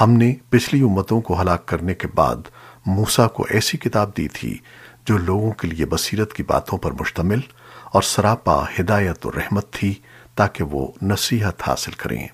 ہم نے پچھلی امتوں کو ہلاک کرنے کے بعد موسیٰ کو ایسی کتاب دی تھی جو لوگوں کے لیے بصیرت کی باتوں پر مشتمل اور سراپا ہدایت و رحمت تھی تاکہ وہ نصیحت حاصل کریں۔